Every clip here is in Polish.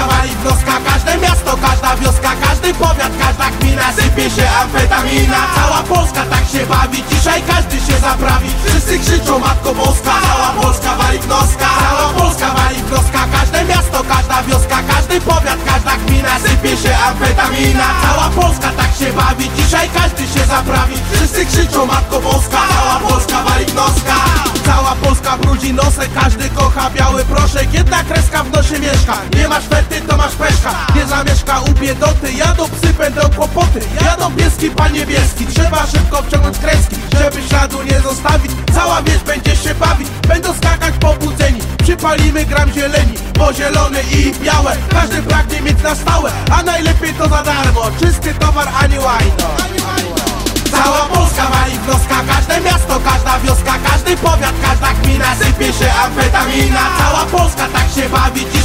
Każda waliznoska, każde miasto, każda wioska Każdy powiat, każda gmina Sypie się amfetamina. Cała Polska tak się bawi Dzisiaj każdy się zaprawi. Wszyscy krzyczą Matko Boska Cała Polska waliznoska Cała Polska waliznoska Każde miasto, każda wioska Każdy powiat, każda gmina Sypie się amfetamina. Cała Polska tak się bawi Dzisiaj każdy się zaprawi. Wszyscy krzyczą Matko Boska Cała Polska waliznoska Cała Polska brudzi nosek Każdy kocha biały proszek. Zamieszka u biedoty, jadą psy, będą kłopoty. Jadą pieski, pan niebieski, trzeba szybko wciągnąć kreski Żeby śladu nie zostawić, cała wieś będzie się bawić Będą skakać pobudzeni, przypalimy gram zieleni Bo zielone i białe, każdy pragnie mieć na stałe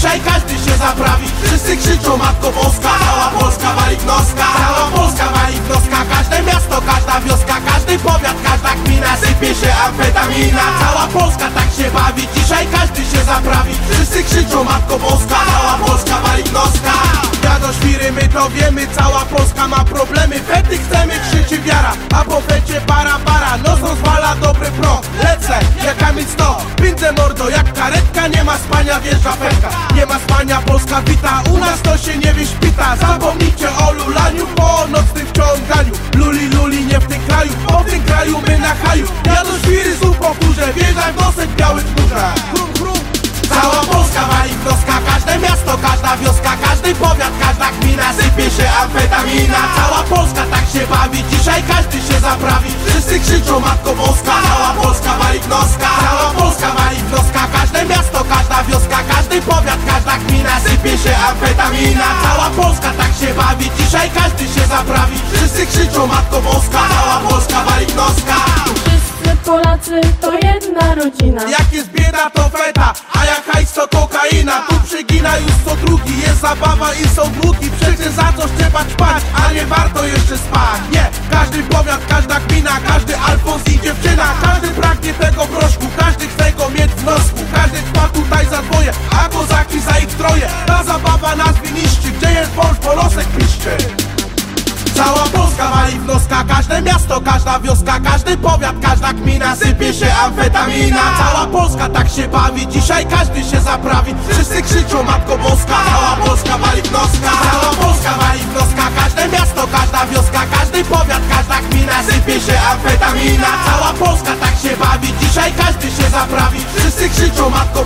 dzisiaj każdy się zaprawi. Wszyscy krzyczą Matko Boska, cała Polska wali w noska. Cała Polska wali w noska, każde miasto, każda wioska, każdy powiat, każda gmina Sypie się amfetamina. Cała Polska tak się bawi, dzisiaj każdy się zaprawi. Wszyscy krzyczą Matko Boska, cała Polska wali w noska. Jadą świry, my to wiemy, cała Polska ma problemy. Fety chcemy, krzyczy wiara, a po fecie para para. Nos rozwala dobry prąd, lecę jak kamień sto. Pędzę mordo jak nie ma spania, wjeżdża pęka Nie ma spania, Polska wita, u nas to się nie wyśpita. Zapomnijcie o lulaniu, po nocnym wciąganiu. Luli, luli, nie w tym kraju, po tym kraju my na haju. Jadą świry, znów po górze, wjeżdżaj w nosek Chrum, chrum. Cała Polska wali każde miasto, każda wioska, każdy powiat, każda gmina Sypie się amfetamina. Cała Polska tak się bawi, dzisiaj każdy się zaprawi. Wszyscy krzyczą Matko Boska, cała Polska wali w noska się amfetamina. Cała Polska tak się bawi, dzisiaj każdy się zaprawi. Wszyscy krzyczą Matko Boska, cała Polska wali w noska Wszyscy Polacy to jedna rodzina. Jak jest bieda to feta, a jak hajs to kokaina. Tu przegina już co drugi, jest zabawa i są długi Przecież za coś trzeba ćpać, a nie warto jeszcze spać. Nie, każdy powiat, każda gmina, każdy Alfons i dziewczyna polosek piszczy. Cała Polska wali w noska, każde miasto, każda wioska, każdy powiat, każda gmina Sypie się amfetamina. Cała Polska tak się bawi, dzisiaj każdy się zaprawi. Wszyscy krzyczą Matko Boska, cała Polska wali w noska. Cała Polska wali w noska, każde miasto, każda wioska, każdy powiat, każda gmina Sypie się amfetamina. Cała Polska tak się bawi, dzisiaj każdy się zaprawi. Wszyscy krzyczą Matko